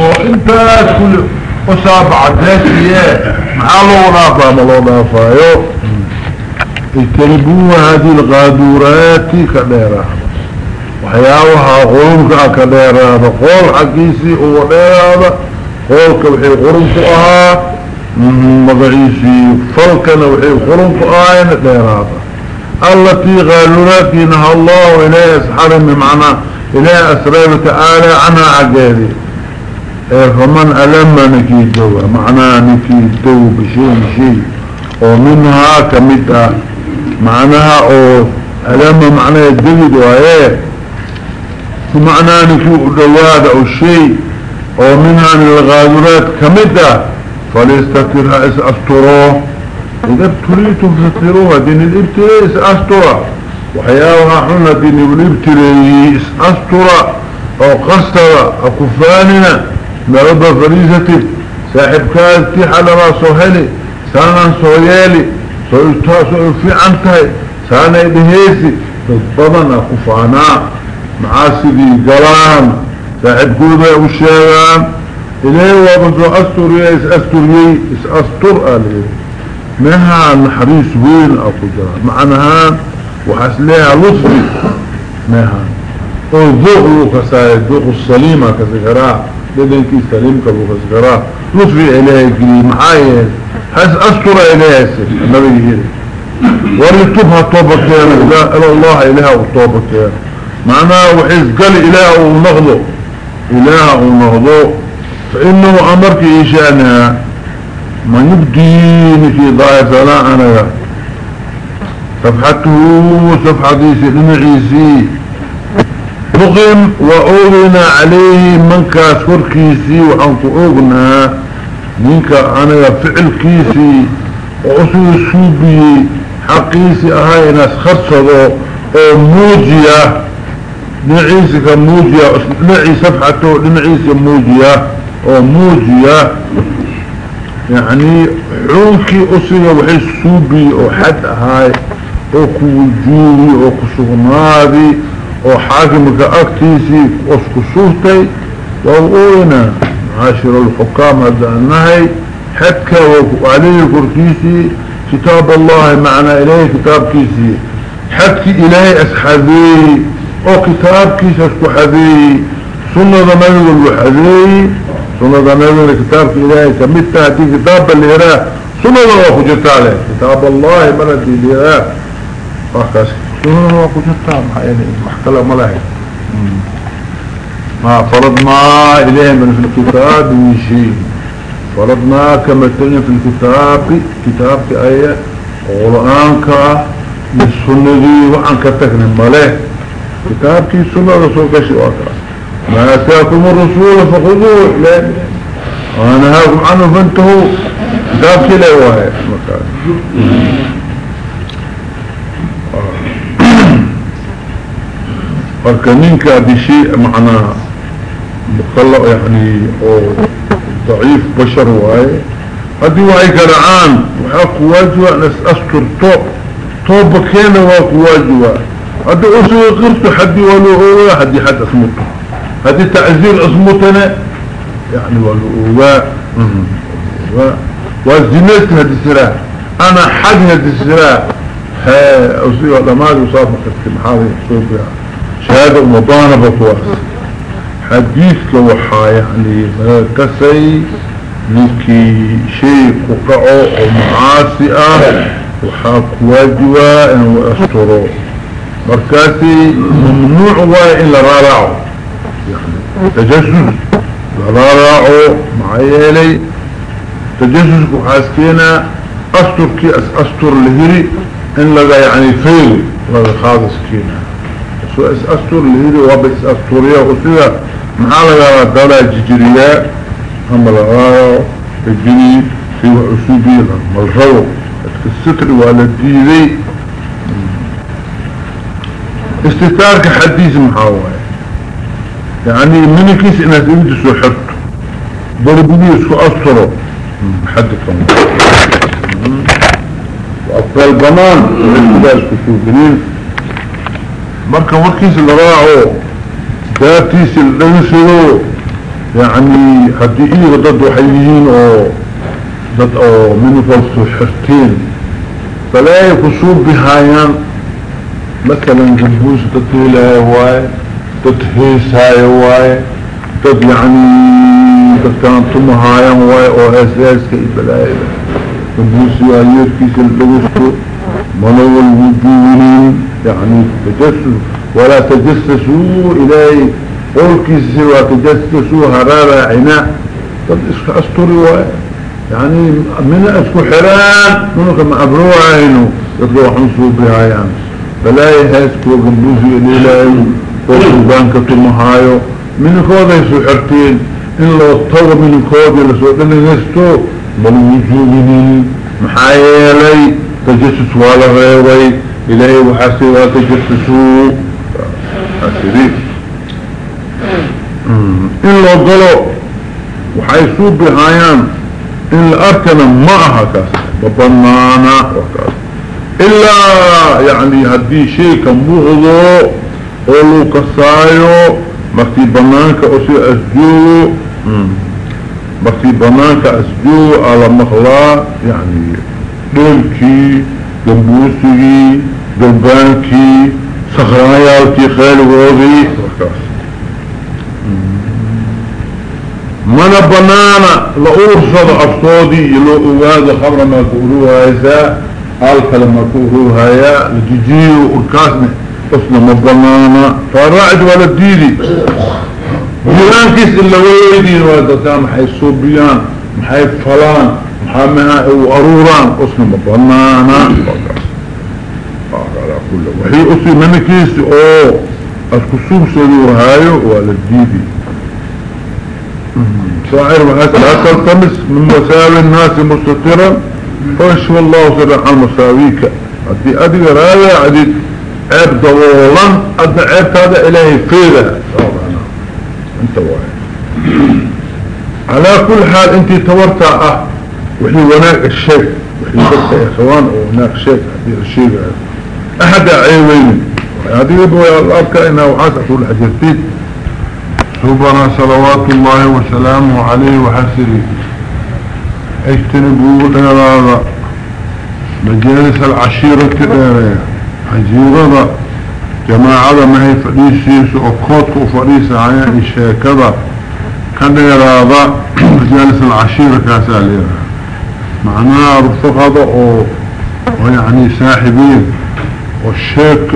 وانت كل أصاب عداسية معالو نافا ملو نافا يو اجتنبوها هذه الغادورات كديرا وحياوها غرمك كديرا قول حقيسي هو ديرا قولك وحي غرمك أها. مضعيسي فلكنا وحي غرمك أها ديرا التي غالورات نهى الله أسحر من معنى إليه أسرار تعالى عنها عقادي إيه، فمن ألم نكي دوا معنى نكي دو بشيء شيء ومنها كمتها معناها أو ألم معنى يدقد وإيه ومعنى نكي دواد أو شيء. ومنها من الغادرات كمتها فليستكرها أسطروه إذا ابتليتم فاستروها دين الابتلاء اسأسترا وحياوها حنا دين الابتلاء اسأسترا أو قصر أو كفاننا مرضى فريزتك صاحب كالتي حلما سوهلي سانا سويالي سويتاسو في عنتهي سانا إدهيسي تضبضنا كفانا معاسدي قلان صاحب قلبة وشيغان إليه وابنسو أستر إس يا إس أستر آليه منها الحريص وين أكو جرى معناها وحسليها لطفي. منها الذوق كساي الذوق السليمة كسكرا لذلك سليم كبو كسكرا لطفي إليه كلي معايا حس أسطر إليه النبي يهيري وريتوبها طوبة كيانا إلى الله إليها وطوبة كيانا معناها وحيث قال إله ونغضو إله ونغضو فإنه أمرك إيشانها ما يبدين في ضائف لا أنا. صفحته صفحة ديسي لنعيسي نقم وأولنا عليه من كاسور كيسي وعنك أغنى منك أنا فعل كيسي وأسو السوبي حقيسي أهاي ناس خرصدو أو موجية. نعيسي كموجية نعي صفحته لنعيسي موجية أو موجية يعني عونكي أسيغا وحي السوبي أو حد هاي أو كوجوهي أو كسغنادي أو حاكمك أكتيسي أو كسوهتي وأوينا عاشر الحكام هذا النهي حدك وعليه كركيسي كتاب الله معنى إليه كتاب كيسي حدك إليه أسحذي أو كتاب كيس أسكو حذي سنة من الوحذي سنة نبينا كتاب إلهي كمثة هدي كتاب اللي يراه سنة الله كتاب الله ملدي اللي يراه سنة الله كجتاله يعني محكلة ملاهي. ما فرضنا إليه من في الكتاب من شيء فرضنا كما تلنا في الكتاب كتاب آية قرآنك للسنة دي وعن كتكنا ملاه كتاب كي سنة رسول كشي وكرا ما أتاكم الرسول فخذوه لا ونهاكم عنه فانتهوا. كتاب كلا وهي فكنينك بشيء معناه مخلق يعني أو ضعيف بشر وهي هذه وهي كرعان وحاك واجوة ناس أستر طوب طوب كينا وحاك واجوة هذا أسوى قرص حدي ولو حدي حد اسمته هذه تعزير اسمتنا يعني والأواء والزميلت هذه السراء أنا حد هذه السراء أصيب الأمال وصاف مكتب حالي صوبها شهادة مطانبة واس حديثك وحا يعني كسي لكي شيء قطعه ومعاسئة وحاك واجوا انه أستره مركاسي ممنوع واي إلا رارعه. يعني تجسس رارعه معيالي تجسس كحاسكينا أستر كي أستر لهري. إن لغا يعني فيل لغا خاضس كينا. سو اس أستر لهري وابس أستوريا وصيدا محا لغا دالا ججريا هم لغا الجني في عسوبي ملغو الستر والديدي استثارك حديث محاوة. يعني منكيس انها تريد حرت ضربني سو أستره حدكم وأبطال الضمان والإنتباس كتوبنين مركا وكيس اللي راعوا داتيس اللي نسلو يعني هدي إيه ضد وحيين أو ضد أو من فلسو حرتين فلا يكسوب بهايان مثلا جنبوس تطيلها هواي تتهيس هاي هواي تد يعني تد ثم هايان هواي أو أساس كي بلاي جنبوس ياليوت كيس اللغسكو منو الوجوهين يعني تجسس ولا تجسسوا إلهي قول كيس سوى تجسسوا هرارة عناء إسك استوري هواي يعني من أسكو حران منك ما أبروع عينه يطلع حنسو بهايان بلاي هاسكو قنبوزي الإلهي وقل بانكة المهايو من كوضا يسو حرتين. لو اطوى من كوضا لسو دلنغستو بلوجوهنين محايا تجسس ولا غيري إلهي وحاسي ولا تجسسو أسريف إن لو قلو وحيسو بهايان إن الأركنا معها كاس ببنانا وكاس إلا يعني هدي شيء كمبوغضو قولوا كسايو مكتي بنانك أسي أسجو مكتي بنانك أسجو على مخلا يعني دولكي جنبوسي جنبانكي سخرايالكي خيل وغوغي. من بنانا لأرصد أفصودي يلو أغاد خبر ما كوروها إذا هالك لما كوروها يا لجيجيو أركاسنا أصنا مبنانا فرعد ولا الديدي جيران كيس إلا ويدين ويدتان محي الصوبيان محي فلان محامها وأروران أصنا مبنانا وحي أصي من كيس أوه. الكسوب سيدو هايو ولا الديدي شاعر وهكذا لا تلتمس من مساوي الناس مستطرا فاشو الله سرع المساويك. هدي أدي رايا عديد عيب دولا. أدى عيب هذا إلهي فيها أنت واحد. على كل حال أنت تورتع آه. وحي وناك الشيء وحي بس يا إخوان. وناك شيء هدي الشيء أحد عيوين. هذه يبوي الاركة إنه وحاسة كل حجرتين سبنا صلوات الله وسلامه عليه وحسره. اجتنبوا هذا مجالس العشيرة عشيرة جماعة ما هي فريسيس وكوت وفريس عيان الشيكة كان هذا مجالس العشيرة كاسالية معناها رفق هذا ويعني ساحبين. والشيك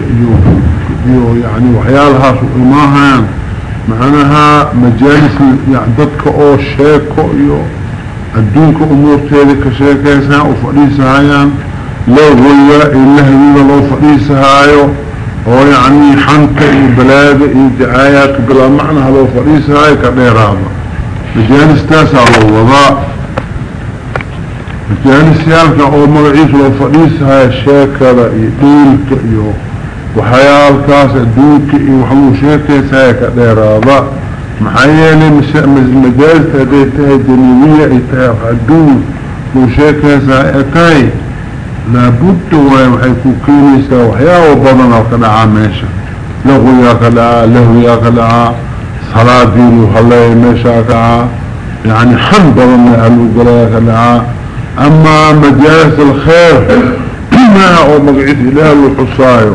يو يعني وحيالها سؤماها معناها مجالس ضدك أو شيكو يو. الدونك أمور تيدي كشيكيسا وفريسها هايان لو غيا إله إلا لو فريسها هايو هو يعني حنك إي بلاد إي دعايات بلا معنى لو فريسها هاي كبير هذا مجالس تاسع لو وضاء مجالس يالك أو مرعيس لو شيكا اي دولك ايو وحيال كاس دوك وحلو شيكي سايك ديراضا محيالي مجالس هديتها جنوية اتها حدود وشيكي سايكاي لابد وحيكو كينيسا وحياة وبضنا وكدعا ميشا لغويا كدعا لهويا كدعا صلاة ديني وحلاي ميشا كدعا يعني حن بضنا أهلو أما مجالس الخير ما هو مقعد إله الحصايو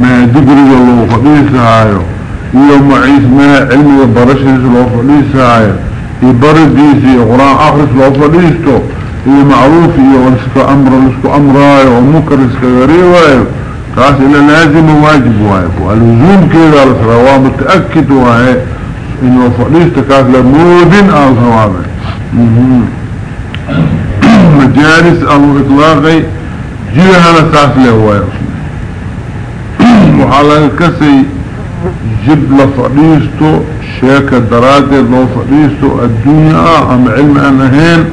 ما دقري الله فليسهايو يوم عيس ما علمي برشيس الله فليسهايو يبرديسي قرآن أخرس الله فليستو. هي معروف هي ونسك أمر ونسك أمراي ومكر نسك غريواي. كاس إلا لازم واجب واي. واللزوم كذا السروا متأكد واي. إنه فليست كاس لمودن أو ثوابه مجالس الإطلاقي جيها نساس له واي وحالا كسي جب لفريستو شيكة دراتي لو فريستو الدنيا أم علم أنهين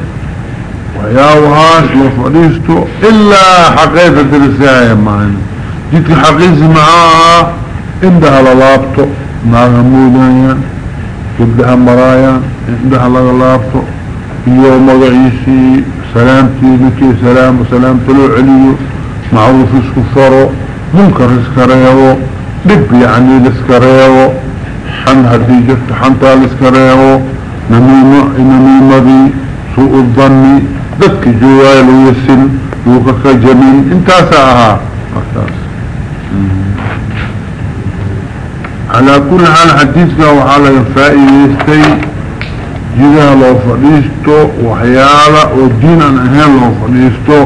وياوهاش لفريستو إلا حقيقة درسايا معنا جيت حقيقة معاها عندها للابتو ناغا مودايا جبدها مرايا عندها للابتو يوم مغعيسي سلامتي لكي سلام وسلام تلو عليو معروف اسكفرو منكر اسكريهو دب يعني الاسكريهو حن هدي جفت حنطا الاسكريهو نميمة نميمة سوء الظن ذك جوال ويسن يوكك جميل انتاساها. على كل حال حديثك وعلى فائدتي جيدها لو فليستو وحيالة ودين عن اهين لو فليستو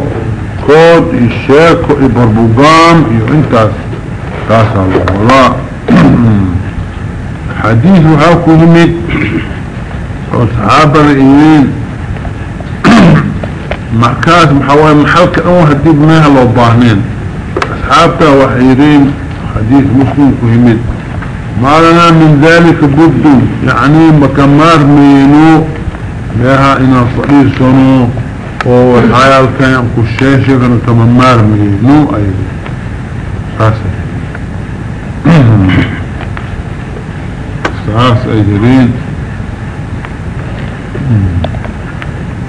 كود الشيكو إبربوغام يو تاسا الله حديث وحاكو همت وصحابة الإيمان مركز محاوية محلك أو هدي بناها لو باهنين. أصحابته وحيرين. حديث مسلم كهمت ما لنا من ذلك بد يعني مكمار مينو لها إنا صليل سنو وحيال كان كشاشة كان كممار مينو أيضا ساسا ساس أيضا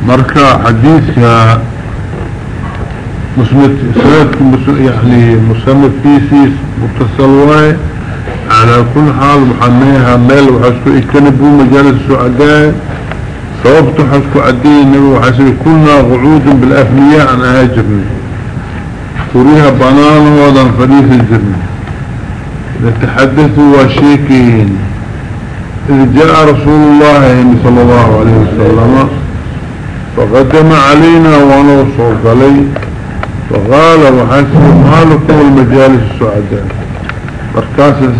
مركا حديث مسمت يعني مسمت فيسيس متصل على كل حال محنيها ميل وحسكو اكتنبوا مجالس السعداء صوبت حسكو عدين وحسكو كنا غعودا بالأفنياء عن هاجرني فريها بنان وضا فريق الجرن. نتحدثوا وشيكين. إذ جاء رسول الله صلى الله عليه وسلم فقدم علينا ونوصل عليه فقال وحسب مالكم المجالس السعداء مركاسة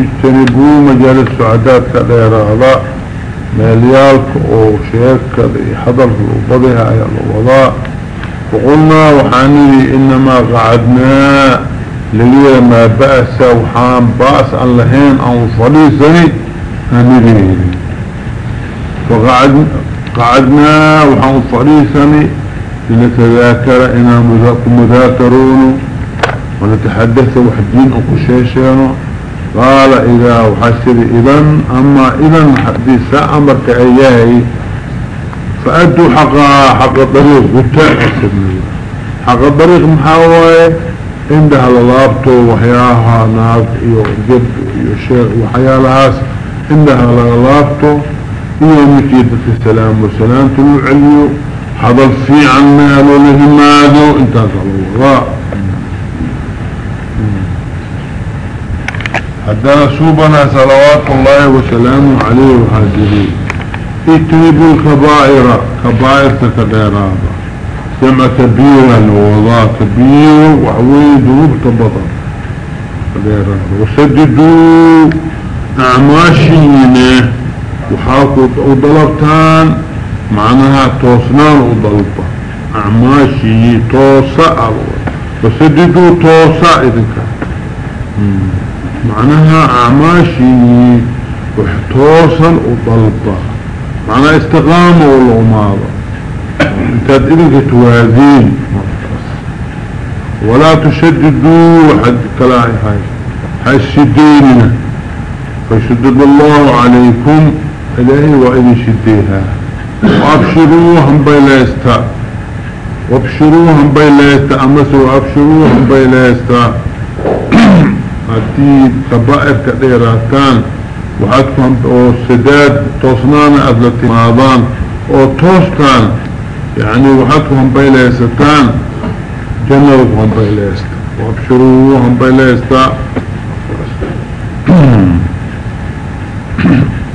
اجتنبوا مجالس السعداء كدير هذا ماليالك أو شيك حضر وبضيها يا الوضاء وقلنا وحاني انما قعدنا للي ما بأس وحان بأس عن لهين أو صليسني هنريه فقعدنا قعدنا وحان صليسني لنتذاكر إنا مذاكرون ونتحدث وحدين أكشيشين قال إذا وحسر إذن أما إذن حديث أمرك إياهي فأدوا حقها حق الطريق. قلت حق الطريق محاوية عندها للابطو وحياها ناس إيو جد إيو شيخ وحيالهاس عندها للابطو. إيو مكيدة السلام والسلام تلو عليو هذا في عنا له ماذا انت الله. حدنا سوبنا صلوات الله وسلامه عليه وحاجره اتنبوا الكبائر كبائر تكديرات جمع كبيرا ووضاء كبير وعويد وبتبطا وسددوا اعماشيين وحاكوا وضلبتان. معناها توسنان وضلبة. أعماشي توسع. وسددوا توسع إذنك. معناها أعماشي وحتوصا وضلبة معناها استقامة والغمارة. انتاد اذنك توازين ولا تشددوا حد كلاهي هاي. الشدين فشدد الله عليكم إلهي وإذن شديها. وابشروهم بيليستا. وابشروهم بيليستا. امسوا وابشروهم بيليستا. هدي كبائر كديراتان وحدكم أو سداد توصنان أدلتي ماضان أو توستان يعني وحدكم بيليستان. جنوبهم بيليستا وابشروهم بيليستا.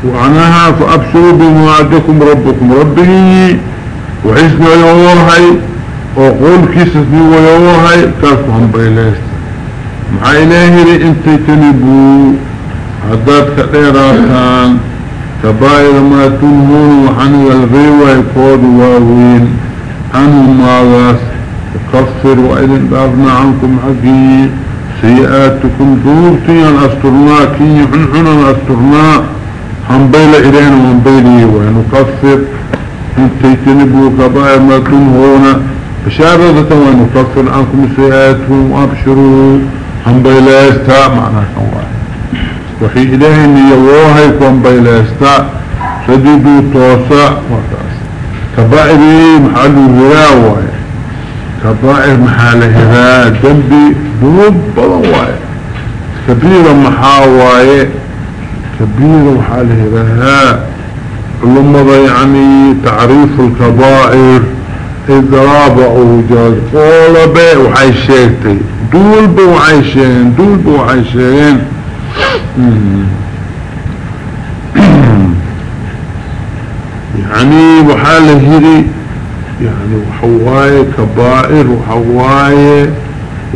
وعناها فأبشروا بموعدكم ربكم. ربه وحسن يوهي وقول كيسسني ويوهي كافهم بيلاست مع إلهي انت تنبوا عداد كثيراتان كبائر ما تنهون وحنو الغيوة يقود واوين. عنه ماغاس وكفر وإذن بأغنى عنكم حقين سيئاتكم دورتين أسترناكين حنحنا أسترناك هنبيل إلينا وهنبيلي ونكفر تجتنبوا كبائر ما تنهون. بشارة ونكفر عنكم سيئاتهم وأبشروا. هنبيل يستاء معنا كواهي وحي إلهي إن يوهي وهنبيل يستاء سددوا توسع وكاس كبائر محل الهراء كبائر محل الهراء جنبي ذنوب بضواي كبيرة محاواي كبيرة وحاله لها لما يعني تعريف الكبائر إضراب أوجاد قولب وحي شيكتي دول بوحي شيكين دول بوحي شيكين يعني وحاله هري يعني وحواي كبائر وحواي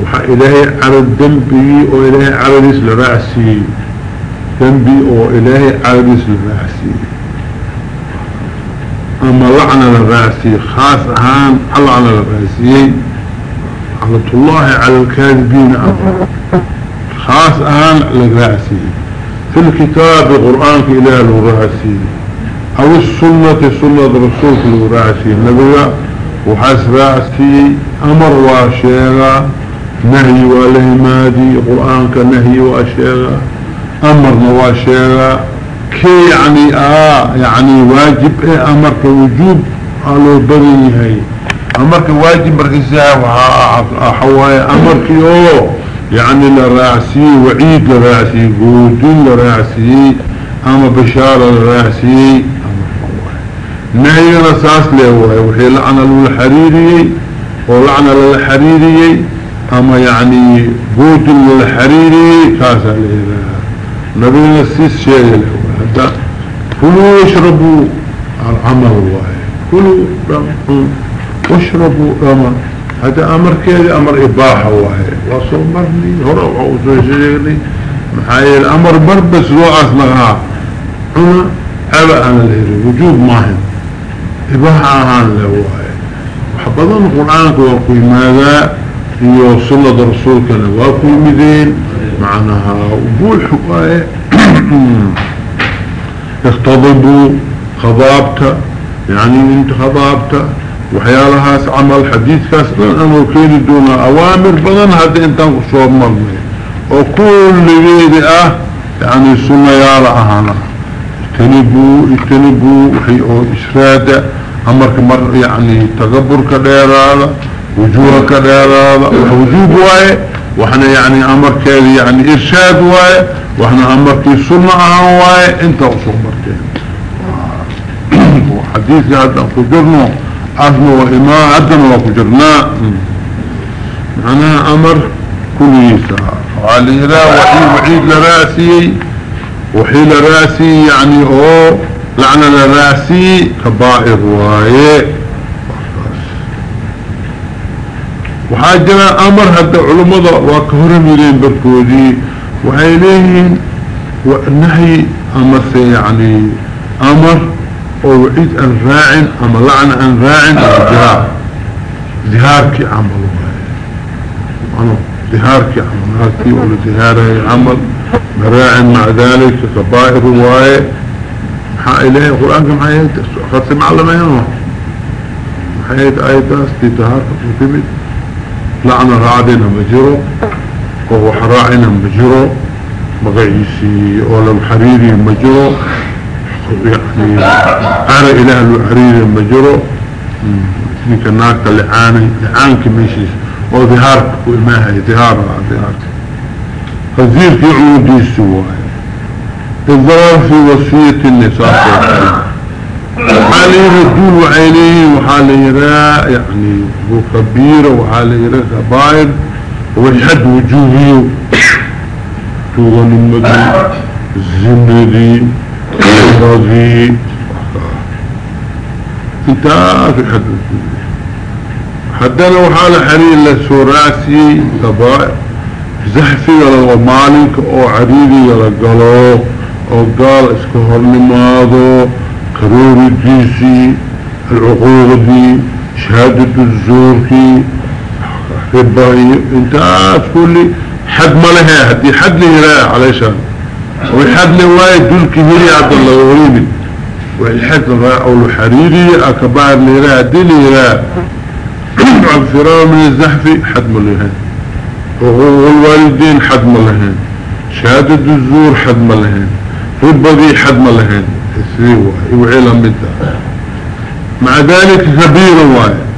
وحا إلهي على الدنبي وإلهي على الاسل رأسي. دنبي وإلهي على الاسل رأسي. أما لعنة للرأسي خاص أهان لعنة للرأسي على الله على الكاذبين أمر خاص أهان للرأسي في الكتاب القرآن في إله الرأسي أو السنة سنة رسول الرأسي النبي وحاس رأسي. أمر واشيغا نهي والهمادي القرآن كنهي واشيغا أمر واشيغا كي يعني آه يعني واجب إيه امرك وجوب قالوا بدني هاي أمرك واجب بركسها وحوايا أمرك يو. يعني لرأسي وعيد لرأسي قودين لرأسي أما بشارة لرأسي. نهي رساس له وحي لعنة للحريري ولعنة للحريري أما يعني قودين للحريري كاسا له نبينا السيس شيء له حتى كلوا واشربوا العمل واي كلوا واشربوا أمر. هذا أمر كذا أمر إباحة واي وصو مرني هرع وصو شيئني محايا الأمر بربس لو اصلها هنا هذا أنا الهري وجود ماهن إباحة هان له واي وحبضان القرآن وقوي ماذا؟ يوصل رسولك وقوي مدين. معناها وبول حقائق. اختضبوا خضابته يعني انت خضابته وحيالها عمل حديث كاسلا أمر كيني دون أوامر بدن هذا انت صوب مرمي وكل غير أه يعني السنة يالا أهانا. اجتنبوا اجتنبوا وحي اشرادة أمرك مر يعني تغبر كديرالا وجوه كديرالا وجوب واي. وإحنا يعني أمر كذي يعني إرشاد واي. وإحنا امركي سنة اهواي انت اصول مرتين وحديث هذا قدرنا عزم وإماء عدنا وقدرنا معناها أمر كليسا وعلي لا وحيد وحيد لرأسي وحيد لرأسي يعني أو لعنى لرأسي كبائر واي. وحاجنا أمر هذا علماء وكهرم يلين بركودي. وعليهن والنهي أمس يعني أمر وعيد أن راعن أما لعن أن راعن الجهار ظهارك عمل أنا ظهارك عمل. هاتي ولا ظهاره عمل. مراعن مع ذلك كبائر رواية محا القرآن كم حيات خاصة معلمة هنا حيات آيات استي ظهارك متمد لعن رعدنا مجرو وهو حراعنا مجرو مغيسي ولا الحريري مجرو يعني أرى إله الحريري مجرو نيك الناكة لعاني لعانك ميشيس وظهارك وإماها ظهار ظهارك خزير في عودي السواء الضرر في وصية النساء حالي ردول وعينيه وحالي راء يعني هو كبير وحالي راء كبائر ويحد وجوهي توغن المدي الزندي الرضي انتا في حد حدنا وحال حرير لسوراسي كبائر زحفي يلا مالك أو عريري يلا قلو أو قال اسكهر نماذو كروري جيسي العقوق دي شهادة الزور كي رباهي انت لي حد ما لها حد لي لا عليشان وحد لي وايد دول كهيري عبد الله وريبي والحد أو الحريري اكبار لي لا هدي لي لا عبد من الزحفي حد ما لها والوالدين حد ما لهن شهادة الزور حد ما لهن ربضي حد ما لهن السيوة وعيلا مدى مع ذلك كبير واي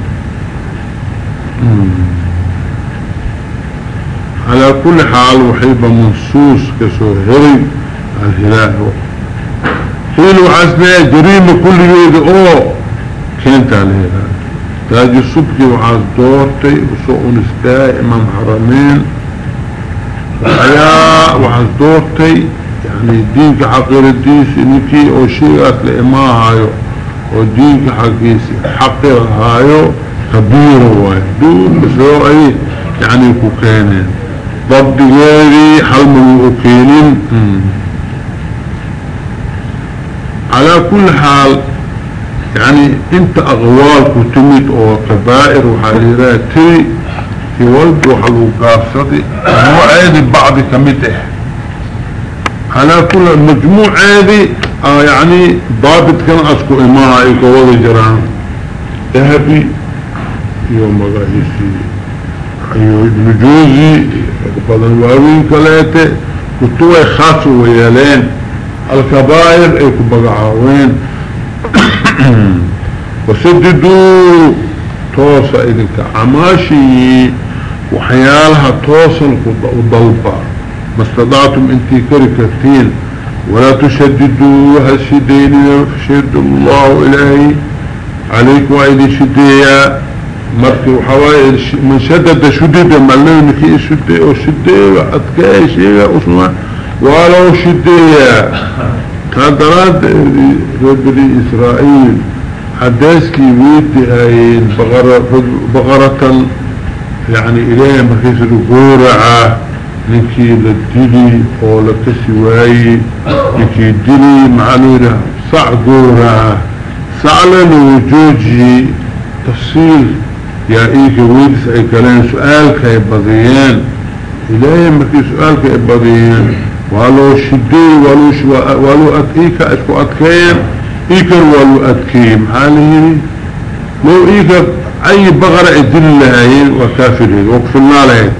على كل حال وحيبة منصوص كسوهري الهلال حيل وحسنية جريمة كل يوم أو كانت عليها. تاج السبكي وحاس دورتي وسوء نستاء إمام حرمين. وحياء وحاس دورتي يعني دينك حقير الديس انكي أو شيئات لإماه هايو ودينك حقيسي حقير هايو كبير هو دون بسرعي أي يعني كوكينين. ضد غيري حلم الوكينين على كل حال يعني انت أغوال كتمت أو كبائر وحاليراتي في ولد وحلو قافصتي مجموع عادي بعض كمته على كل مجموع عادي آه يعني ضابط كان أسكو اماها إيكو وضي جران ذهبي يوم مغايسي ابن جوزي بدن واوين كلاته كتوه خاص ويالين الكبائر ايكو بقعاوين وسددوا توصى إذنك عماشي وحيالها توصل وضلبا ما استطعتم انتي كركتين ولا تشددوا هالشدين فشد الله مركي وحواي من شدد شدد ملون كي شدد وشدد وأتكاي شيء أصلا ولو شدية كادرات ربني إسرائيل حداثكي ويدي هاي بغرة, يعني إليه مركز الغورعة نكي للدلي أو لكسواي نكي دلي معلورة صع غورعة سعلا وجوجي تفصيل يا ايك ويدس اي كلام؟ سؤالك اي بضيان؟ إلهي مركز سؤالك بضيان؟ ولو شدي ولو, ولو أتئيك أتكو أتكين إيكر ولو أتكيم. حاله لو إيكر أي بغرة إدل لهاين وكافرين وقفلنا لهين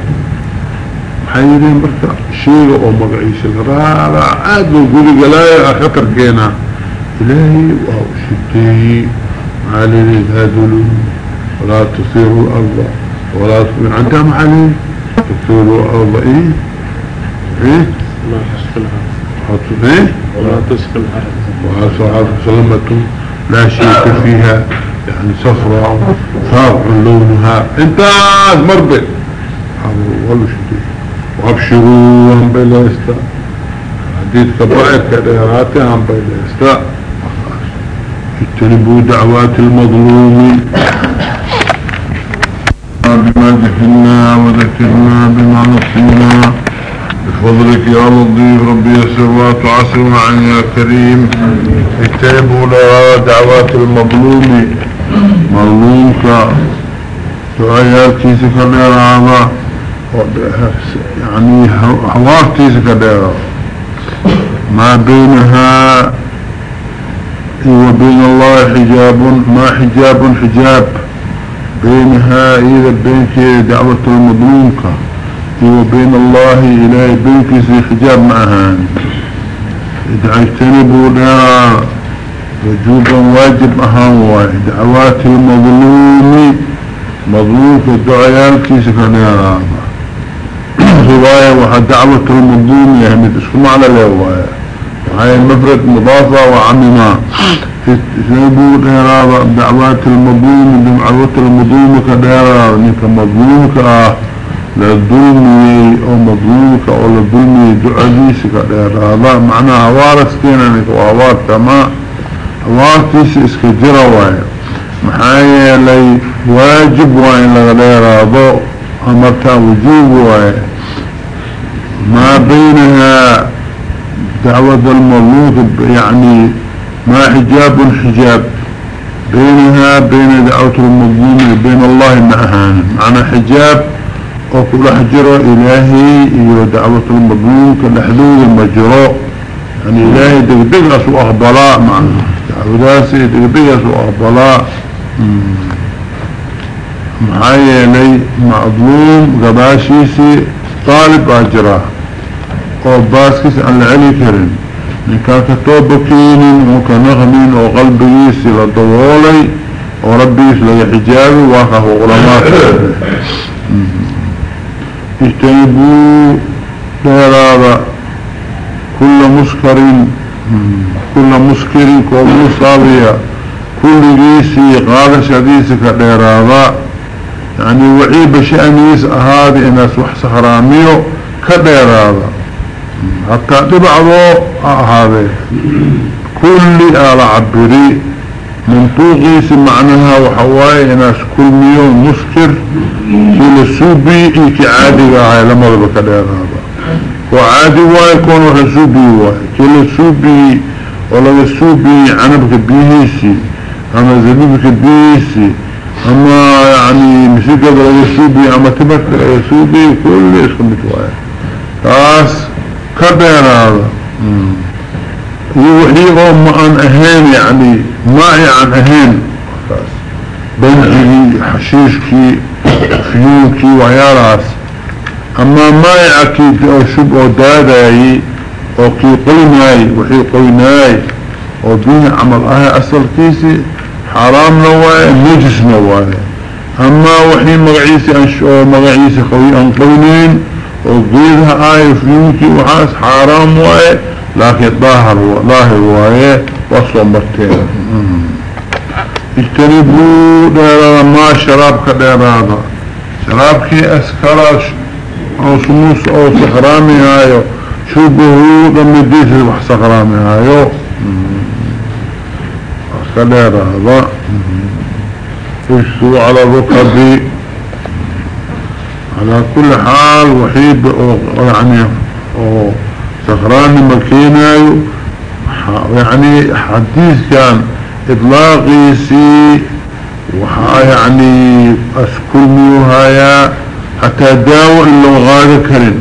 حيرين بركة شيء أو مقعيس الرارع عاد وقولي قلايا أخطر كينا. إلهي وهو شدي. معالي هذول ولا تصيروا الأرض ولا تصيروا عندهم عليه تصيروا الأرض إيه؟ إيه؟ لا تسكنها حطوا إيه؟ ولا تسكنها وعلى سلمة لا شيء فيها يعني صفراء فاضع لونها. انت مرضي والله شديد وأبشروا هم بلاستا حديث كبائر كديراتي هم بلاستا اجتنبوا دعوات المظلوم. جهلنا وذكرنا بما نصينا. بفضلك يا لطيف ربي يسر وتعسر معا يا كريم. اجتنبوا لها دعوات المظلوم. مظلومك دعاياتي سكرير هذا يعني حوارتي سكرير ما بينها وبين الله حجاب ما حجاب حجاب. بينها إذا بينك دعوة المظلومك وبين الله إلهي بينك سي حجاب معها إذا اجتنبوا لها وجوبا واجب أهان دعوات المظلوم مظلوم في الدعيان كيس كان رواية وحد دعوة المظلوم يهمد اسكم على الرواية وهي المفرد مضافة وعمما اجتنبوا لها دعوات المظلوم دعوات المظلوم كدارا نك مظلوم كأه للظلمي أو مظلومك أو للظلمي دعاليسك هذا معناها وارث كينا نك ووارث كما وارثيس اسكجرة واي. محايا لي واجب وين لغلير هذا امرتا وجوب واي. ما بينها دعوة المظلوم يعني ما حجاب حجاب بينها بين دعوة المظلوم بين الله معها. معنى حجاب وكل حجر إلهي ودعوة المظلوم كالحدود المجراء يعني إلهي دقدق أسوء أخبلاء معنا دعوذاسي دقدق أسوء أخبلاء معايا لي مظلوم قباشيسي طالب أجراه وباسكس عن العلي كريم من كانت توبكين وكنغمين وقلبيسي لدوولي وربيس لي حجابي واقف غلمات اجتنبوا ديرابا كل مسكر كل مسكر كومصابية كل جيسي قادش حديثك ديراضا يعني وعيب شأنيس هذه الناس وحس حراميو كديراضا حتى تبعضو هذا كل آل عبري منطوقيس معناها وحواي ناس كل ميون مسكر كل السوبي إيكي عادي هاي لما ضبك هذا وعادي واي كون وحسوبي واي. كل السوبي ولا السوبي عنبك بيهيسي أما زبيبك بيهيسي أما يعني مسيقى السوبي أما تبك السوبي كل اسكم بتواي تاس كبير هذا يوحيهم عن أهين يعني معي عن أهين؟ بنجي حشيشكي فيوكي وعياراس أما معي أكيد أو شب أو داداي أو كي قويناي وحي قويناي. أو بيه عمل أهي أصل كيسي حرام نواي نجس نواي. أما وحي مغعيسي أنشو مغعيسي خوي أنقوينين وقيدها آية فيوكي وحاس حرام واي لكن ظاهر ظاهر واي وصو مرتين اجتنبوا ديرانا ما شراب كديرانا شراب كي اسكراش أو سموس أو سخرامي هايو. شبهو دمديس وح سخرامي هايو. كديرانا وشتوا على ركبي على كل حال وحيد يعني سخراني مكينايو يعني حديث كان إطلاقي سي وحا يعني اسكل ميوهايا حتى داو اللو غادة كرين.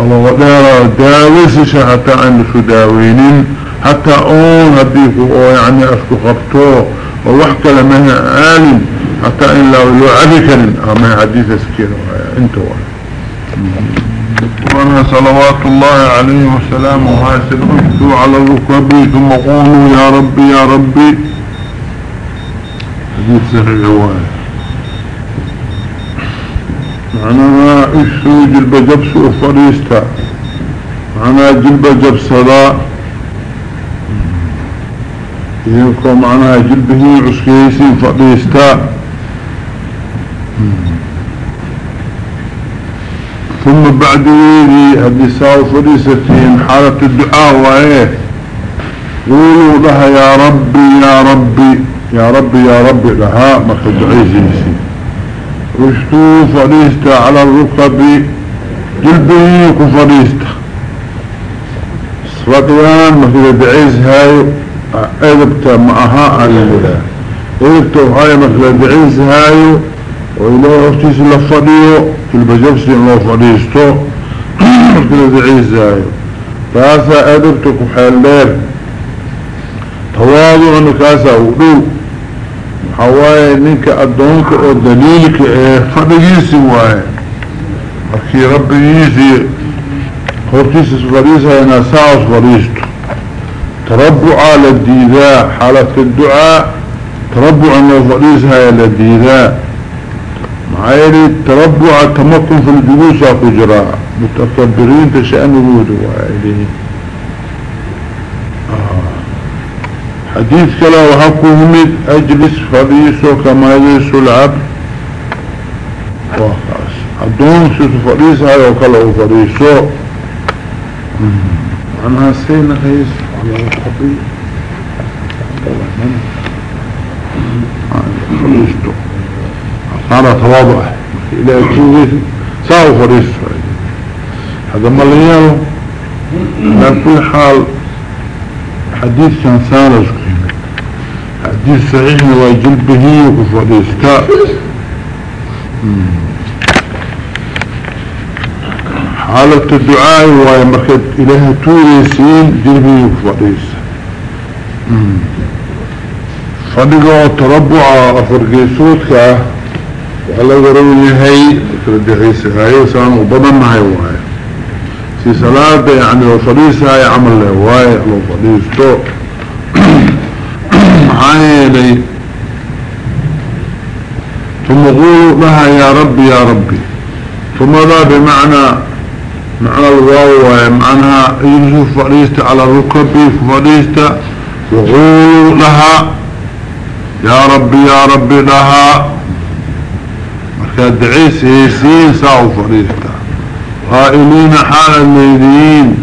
الله ودارا داوسش حتى عند سداوينين. حتى أون هديكو يعني اسكو خبطو. ووحكا لمن آلين حتى إن لو كرين أما حديث سكينه أنتوا. وأنا صلوات الله عليه وسلام وحاسن اجدوا على الركبي ثم قولوا يا ربي يا ربي. حديث صحيح هواية معناها اشو جلب جبس وفريستا. معناها جلب جبس هذا. يكون معناها جلبه عسكيسي فريستا. ثم بعد ويلي هدي ساو فريستين حالة الدعاء وإيه قولوا لها يا ربي يا ربي يا ربي يا ربي لها مركز عيسيسي وشتو فريستا على الركب جلبه كفريستا صفاتيان مركز دعيس هاي اذبتا معها على الله اذبتا وهاي مركز دعيس هاي وإله أفتيس لفضيه في البجبس الله فضيستو كده دعيزاي تاسا أدبتك حالير تواضع نكاسا ودو حواي نيك أدونك أو دليلك فضيسي واي مركي ربي يسي خورتيس فريسا هنا ساوس فريستو تربع للديداء حالة الدعاء. تربع انه فريسها للديداء معايري التربع التمكن في الجلوس أكجراء متكبرين تشأن وجود وعيده آه. حديث كلا وحكو همد أجلس فريسو كما يجلس العبد. وخاص. الدون سوس فريسها وكلا فريسو عنها سينا خيس. على الخطيئ فريستو. أنا تواضع. إلى توغيث ساو فريس هذا مليانو على كل حال حديث كان سالس حديث صحيح نواجل به وكفريس كا حالة الدعاء وهي مركز إليها توريسين جلبه وكفريس فنقوا تربع أفرقيسوتك وعلى ضروري هاي كردحيس هاي وسان وبضن هاي وهاي. في صلاة يعني لو صليس هاي عمل له وهاي لو صليس تو. هاي لي. ثم قولوا لها يا ربي يا ربي. ثم ذا بمعنى معنى الواو معناها يجلس فريست على ركبي فريست وقولوا لها يا ربي يا ربي لها. مركز دعيس هيسين ساو فريستا قائلين حال الليلين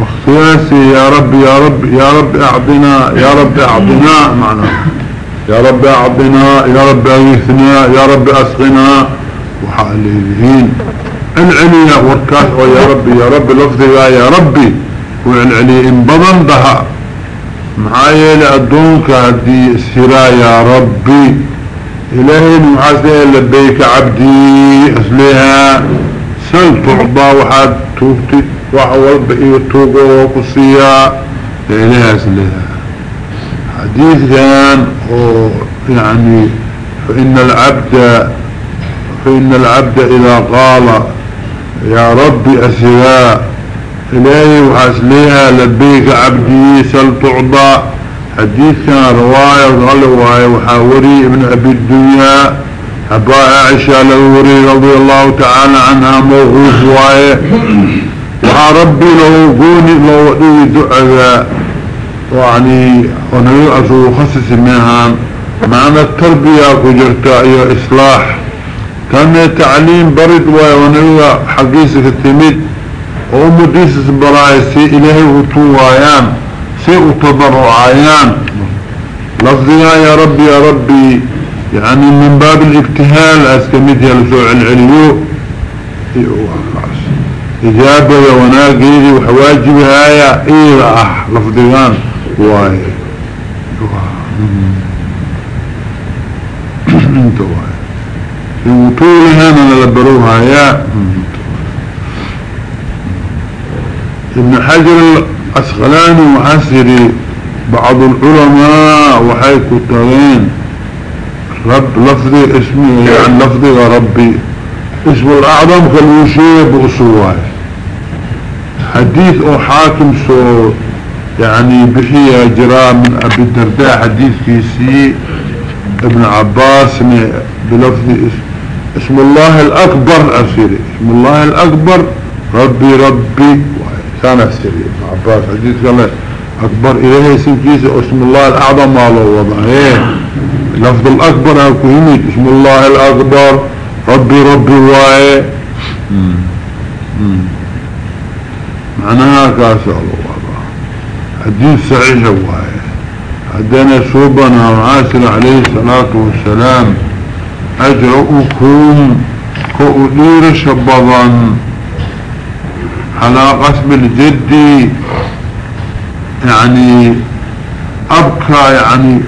واختياسي يا رب يا رب يا رب اعطنا يا رب اعطنا معنا يا رب اعطنا يا رب اغيثنا يا رب اسقنا وحال الليلين العليا وركاس يا ربي يا رب لفظي يا ربي والعلي أن بضن بها معايا لأدونك هدي السراء يا ربي إلهي نمحاسي لبيك عبدي أسليها سل تعضى وحاد توبتي وحوال بئي توقع وقصية إليها أسليها حديث كان يعني فإن العبد فإن العبد إذا قال يا ربي أسراء إلهي وحسليها لبيك عبدي سل تعضى حديث كان رواية غلواية وحاوري ابن أبي الدنيا. أبا عائشة لوري رضي الله تعالى عنها موقوف وايه وها ربي لو قوني لو ودي دعاء. يعني ونبي أسوه خصص منها. معنى التربية كجرتا إصلاح. كان تعليم برد ونبي حقيسك التميد. ومديسس برايسي إلهي وطوايان سيء تضرعيان لفظها يا ربي يا ربي يعني من باب الابتهال اسكمتها لسوع العليو. إجابة وناقيدي وحواجبها يا إيه أح لفظيان واي. انت واي. وطولها من لبروها يا ابن حجر الأسغلاني وحسري بعض العلماء وحي كتغين رب لفظي اسمي يعني لفظي ربي. اسم الأعظم كالوشي بأسواه حديث أو حاكم سو يعني بحي جراء من أبي الدرداء حديث كيسي ابن عباس بلفظ اسم اسم الله الأكبر أسيري. اسم الله الأكبر ربي ربي. كان أسيري ابن عباس حديث قال أكبر إلهي سنكيس اسم الله الأعظم ما له وضع. إيه؟ لفظ الأكبر أكوهمي اسم الله الأكبر. ربي ربي واي معناها كاسع الله. حديث صحيح واي حدنا سوبنا وعاسر عليه الصلاة والسلام أجرؤكم كؤدير شبضا على قسم الجد يعني أبكى يعني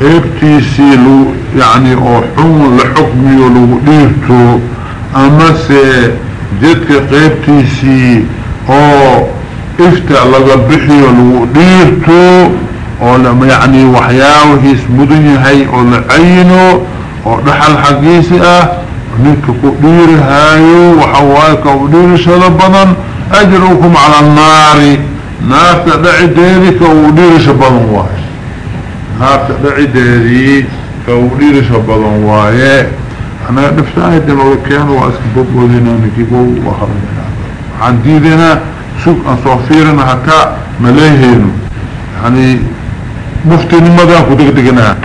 قيبتيسي لو يعني حمل لحكمي ولو ديرتو أما سي جدك قيبتيسي أو إفتع لغبحي ولو ديرتو أو لما يعني وحياه اسمدني هاي أو لعينو أو دحل حقيسي آه نيك كدير هايو وحوايك ودير شلبضا أجركم على النار. نار تدعي ديرك ودير شبضا واحد هابت بعيدي فوليد شبضان وايه أنا نفتاهي دلو كان واسكبب وذينا نكيبو وخرجنا عن ديدنا سوق اصوفيرنا هكا ملايهين يعني مفتي نمدا كدقدقنا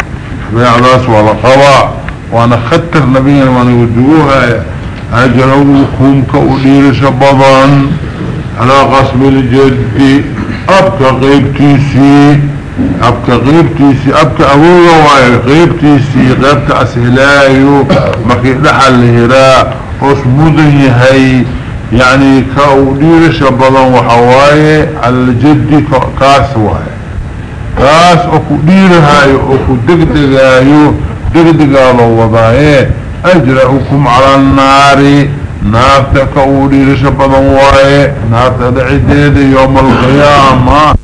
بيعداس ولا قوا وأنا خطر نبينا وأنا ودوها اجلوكم كأولير شبضان على قسم الجد ابقى غيبتيسي أبكى غيبتيسي أبكى ابوه واي غيبتيسي غيبت اسهلايو مكي دحل هراء اسمودن يهي يعني كاودير شبضا وحواي. على الجد كأس واي. كأس أكو دير هاي. أكو دقدقايو دقدقالو وضايه اجرأكم على النار نارتك اودير شبضا واي نارتك عديد يوم القيامة.